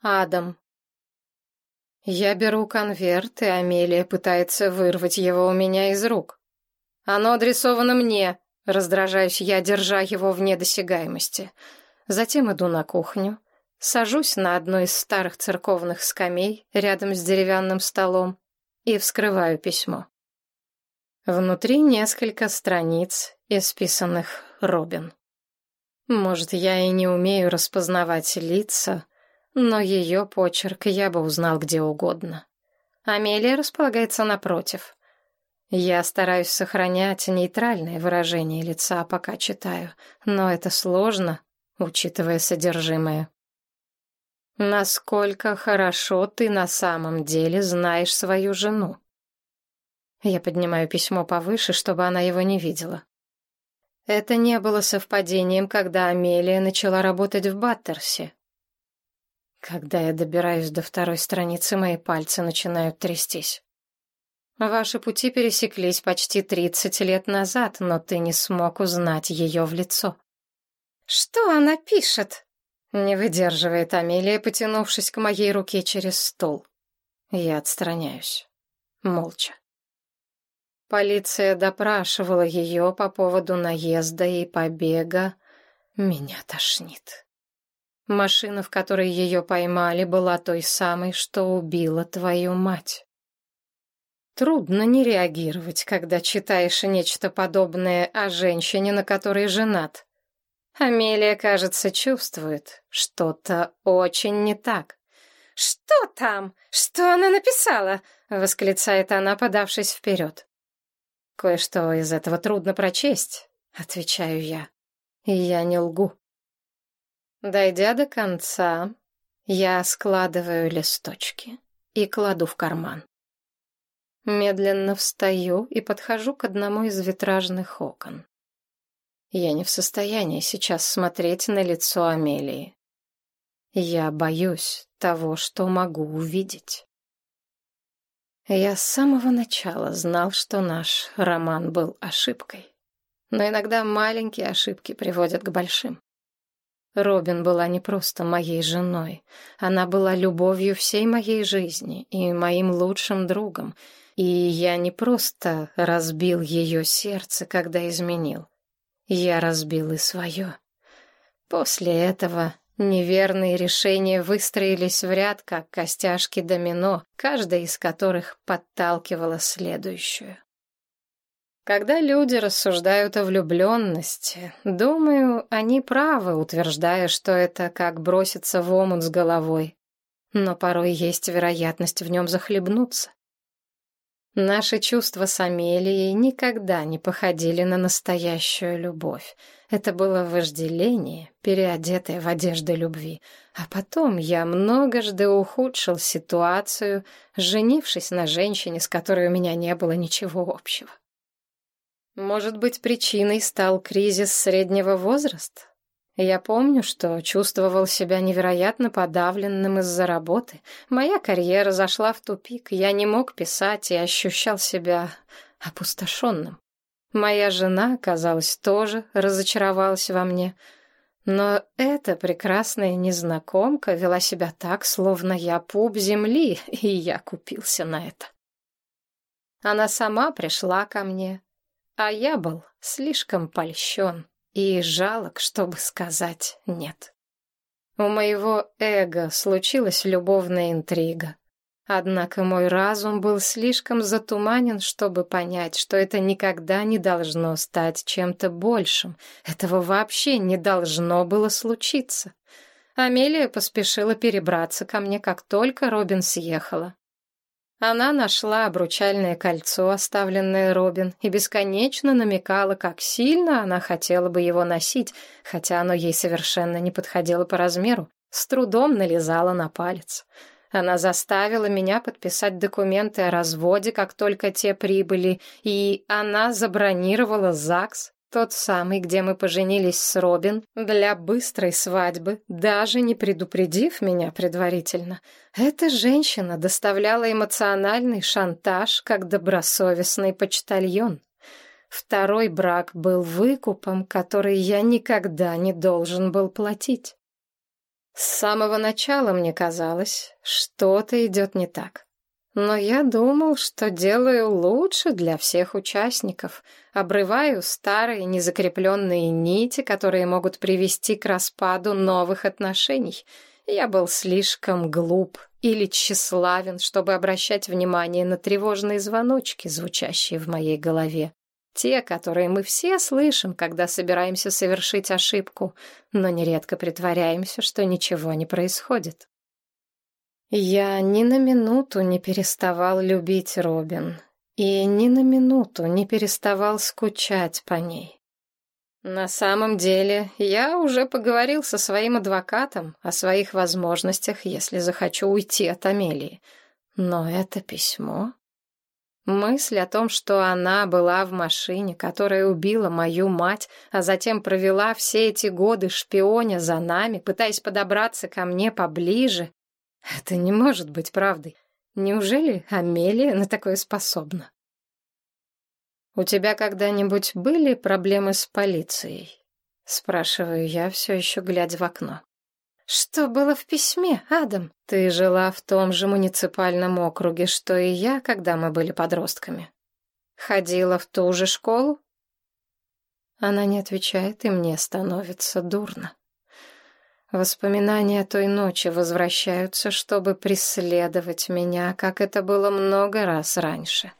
Адам. Я беру конверт, и Амелия пытается вырвать его у меня из рук. Оно адресовано мне, раздражаюсь я, держа его вне досягаемости. Затем иду на кухню, сажусь на одну из старых церковных скамей рядом с деревянным столом и вскрываю письмо. Внутри несколько страниц, исписанных Робин. Может, я и не умею распознавать лица, но ее почерк я бы узнал где угодно. Амелия располагается напротив. Я стараюсь сохранять нейтральное выражение лица, пока читаю, но это сложно, учитывая содержимое. Насколько хорошо ты на самом деле знаешь свою жену? Я поднимаю письмо повыше, чтобы она его не видела. Это не было совпадением, когда Амелия начала работать в Баттерсе. Когда я добираюсь до второй страницы, мои пальцы начинают трястись. Ваши пути пересеклись почти тридцать лет назад, но ты не смог узнать ее в лицо. Что она пишет? Не выдерживает Амелия, потянувшись к моей руке через стол. Я отстраняюсь. Молча. Полиция допрашивала ее по поводу наезда и побега. Меня тошнит. Машина, в которой ее поймали, была той самой, что убила твою мать. Трудно не реагировать, когда читаешь нечто подобное о женщине, на которой женат. Амелия, кажется, чувствует что-то очень не так. «Что там? Что она написала?» — восклицает она, подавшись вперед. «Кое-что из этого трудно прочесть», — отвечаю я. Я не лгу. Дойдя до конца, я складываю листочки и кладу в карман. Медленно встаю и подхожу к одному из витражных окон. Я не в состоянии сейчас смотреть на лицо Амелии. Я боюсь того, что могу увидеть. Я с самого начала знал, что наш роман был ошибкой. Но иногда маленькие ошибки приводят к большим. Робин была не просто моей женой. Она была любовью всей моей жизни и моим лучшим другом. И я не просто разбил ее сердце, когда изменил. Я разбил и свое. После этого неверные решения выстроились в ряд, как костяшки домино, каждая из которых подталкивала следующую. Когда люди рассуждают о влюбленности, думаю, они правы, утверждая, что это как броситься в омут с головой. Но порой есть вероятность в нем захлебнуться. Наши чувства с Амелией никогда не походили на настоящую любовь. Это было вожделение, переодетое в одежды любви. А потом я многожды ухудшил ситуацию, женившись на женщине, с которой у меня не было ничего общего. Может быть, причиной стал кризис среднего возраста? Я помню, что чувствовал себя невероятно подавленным из-за работы. Моя карьера зашла в тупик, я не мог писать и ощущал себя опустошенным. Моя жена, казалось, тоже разочаровалась во мне. Но эта прекрасная незнакомка вела себя так, словно я пуп земли, и я купился на это. Она сама пришла ко мне, а я был слишком польщен и жалок, чтобы сказать «нет». У моего эго случилась любовная интрига. Однако мой разум был слишком затуманен, чтобы понять, что это никогда не должно стать чем-то большим. Этого вообще не должно было случиться. Амелия поспешила перебраться ко мне, как только Робин съехала. Она нашла обручальное кольцо, оставленное Робин, и бесконечно намекала, как сильно она хотела бы его носить, хотя оно ей совершенно не подходило по размеру, с трудом налезала на палец. Она заставила меня подписать документы о разводе, как только те прибыли, и она забронировала ЗАГС, тот самый, где мы поженились с Робин, для быстрой свадьбы, даже не предупредив меня предварительно. Эта женщина доставляла эмоциональный шантаж, как добросовестный почтальон. Второй брак был выкупом, который я никогда не должен был платить. С самого начала мне казалось, что-то идет не так. Но я думал, что делаю лучше для всех участников. Обрываю старые незакрепленные нити, которые могут привести к распаду новых отношений. Я был слишком глуп или тщеславен, чтобы обращать внимание на тревожные звоночки, звучащие в моей голове. Те, которые мы все слышим, когда собираемся совершить ошибку, но нередко притворяемся, что ничего не происходит. Я ни на минуту не переставал любить Робин и ни на минуту не переставал скучать по ней. На самом деле, я уже поговорил со своим адвокатом о своих возможностях, если захочу уйти от Амелии. Но это письмо... Мысль о том, что она была в машине, которая убила мою мать, а затем провела все эти годы шпионя за нами, пытаясь подобраться ко мне поближе, это не может быть правдой. Неужели Амелия на такое способна? «У тебя когда-нибудь были проблемы с полицией?» Спрашиваю я, все еще глядя в окно. «Что было в письме, Адам? Ты жила в том же муниципальном округе, что и я, когда мы были подростками. Ходила в ту же школу?» Она не отвечает, и мне становится дурно. Воспоминания той ночи возвращаются, чтобы преследовать меня, как это было много раз раньше.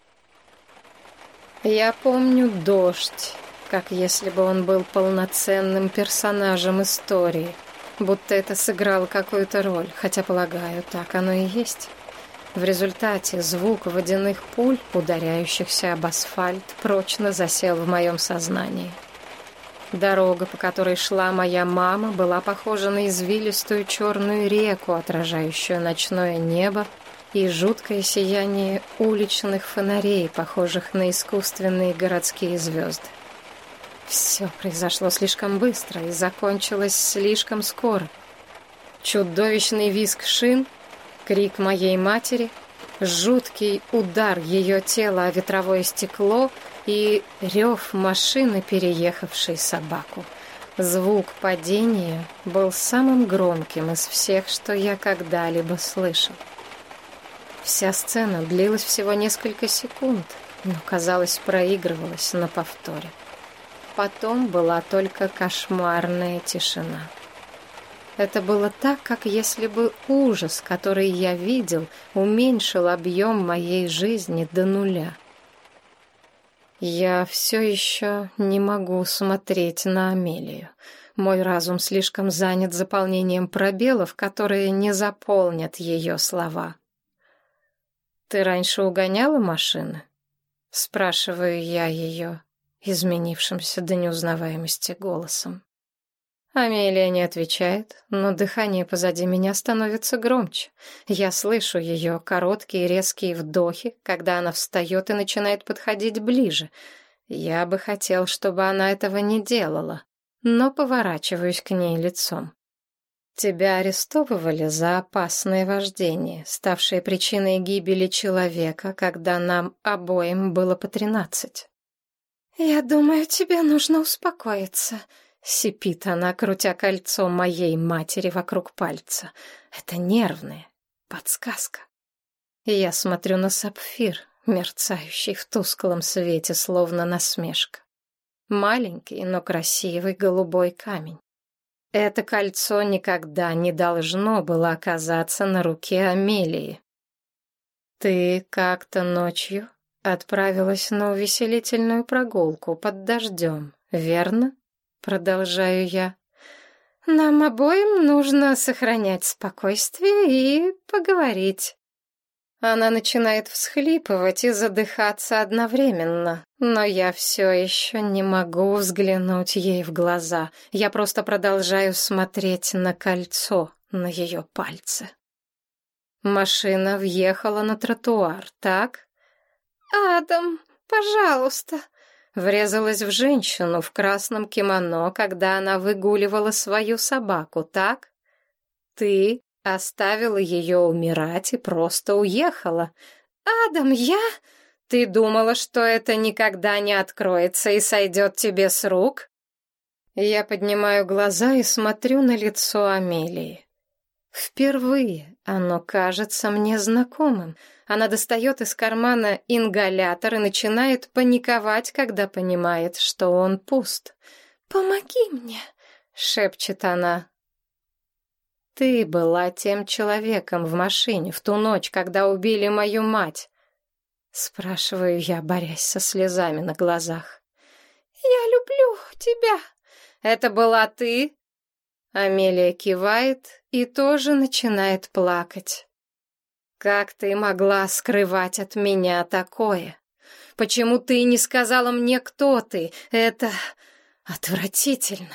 Я помню дождь, как если бы он был полноценным персонажем истории, будто это сыграло какую-то роль, хотя, полагаю, так оно и есть. В результате звук водяных пуль, ударяющихся об асфальт, прочно засел в моем сознании. Дорога, по которой шла моя мама, была похожа на извилистую черную реку, отражающую ночное небо и жуткое сияние уличных фонарей, похожих на искусственные городские звезды. Все произошло слишком быстро и закончилось слишком скоро. Чудовищный визг шин, крик моей матери, жуткий удар ее тела о ветровое стекло — и рев машины, переехавшей собаку. Звук падения был самым громким из всех, что я когда-либо слышал. Вся сцена длилась всего несколько секунд, но, казалось, проигрывалась на повторе. Потом была только кошмарная тишина. Это было так, как если бы ужас, который я видел, уменьшил объем моей жизни до нуля. Я все еще не могу смотреть на Амелию. Мой разум слишком занят заполнением пробелов, которые не заполнят ее слова. «Ты раньше угоняла машины?» Спрашиваю я ее, изменившимся до неузнаваемости голосом. Амелия не отвечает, но дыхание позади меня становится громче. Я слышу ее короткие резкие вдохи, когда она встает и начинает подходить ближе. Я бы хотел, чтобы она этого не делала, но поворачиваюсь к ней лицом. Тебя арестовывали за опасное вождение, ставшее причиной гибели человека, когда нам обоим было по тринадцать. «Я думаю, тебе нужно успокоиться», Сипит она, крутя кольцо моей матери вокруг пальца. Это нервная подсказка. я смотрю на сапфир, мерцающий в тусклом свете, словно насмешка. Маленький, но красивый голубой камень. Это кольцо никогда не должно было оказаться на руке Амелии. Ты как-то ночью отправилась на увеселительную прогулку под дождем, верно? Продолжаю я. Нам обоим нужно сохранять спокойствие и поговорить. Она начинает всхлипывать и задыхаться одновременно, но я все еще не могу взглянуть ей в глаза. Я просто продолжаю смотреть на кольцо на ее пальце. Машина въехала на тротуар, так? «Адам, пожалуйста», Врезалась в женщину в красном кимоно, когда она выгуливала свою собаку, так? Ты оставила ее умирать и просто уехала. Адам, я... Ты думала, что это никогда не откроется и сойдет тебе с рук? Я поднимаю глаза и смотрю на лицо Амелии. Впервые оно кажется мне знакомым. Она достает из кармана ингалятор и начинает паниковать, когда понимает, что он пуст. «Помоги мне!» — шепчет она. «Ты была тем человеком в машине в ту ночь, когда убили мою мать», — спрашиваю я, борясь со слезами на глазах. «Я люблю тебя». «Это была ты?» Амелия кивает и тоже начинает плакать. «Как ты могла скрывать от меня такое? Почему ты не сказала мне, кто ты? Это отвратительно.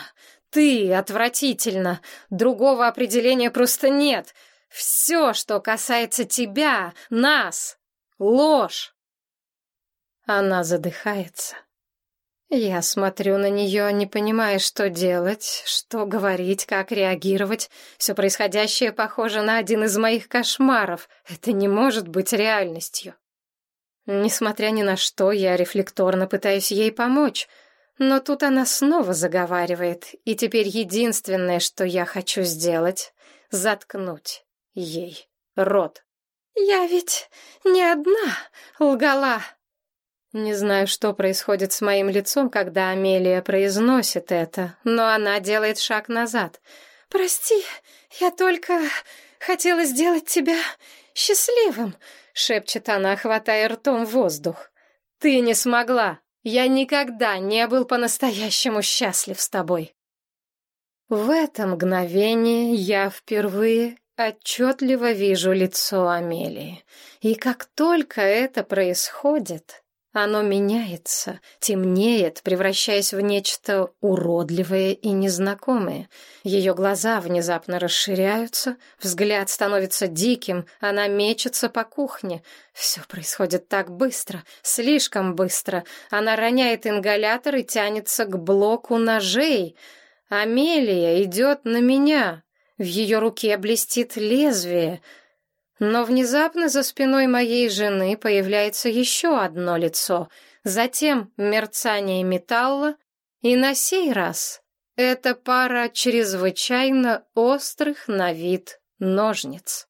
Ты отвратительно. Другого определения просто нет. Все, что касается тебя, нас, ложь. Она задыхается. Я смотрю на нее, не понимая, что делать, что говорить, как реагировать. Все происходящее похоже на один из моих кошмаров. Это не может быть реальностью. Несмотря ни на что, я рефлекторно пытаюсь ей помочь — но тут она снова заговаривает, и теперь единственное, что я хочу сделать — заткнуть ей рот. «Я ведь не одна лгала». Не знаю, что происходит с моим лицом, когда Амелия произносит это, но она делает шаг назад. «Прости, я только хотела сделать тебя счастливым», — шепчет она, хватая ртом воздух. «Ты не смогла», я никогда не был по-настоящему счастлив с тобой. В это мгновение я впервые отчетливо вижу лицо Амелии. И как только это происходит, оно меняется, темнеет, превращаясь в нечто уродливое и незнакомое. Ее глаза внезапно расширяются, взгляд становится диким, она мечется по кухне. Все происходит так быстро, слишком быстро. Она роняет ингалятор и тянется к блоку ножей. Амелия идет на меня. В ее руке блестит лезвие — но внезапно за спиной моей жены появляется еще одно лицо, затем мерцание металла, и на сей раз это пара чрезвычайно острых на вид ножниц.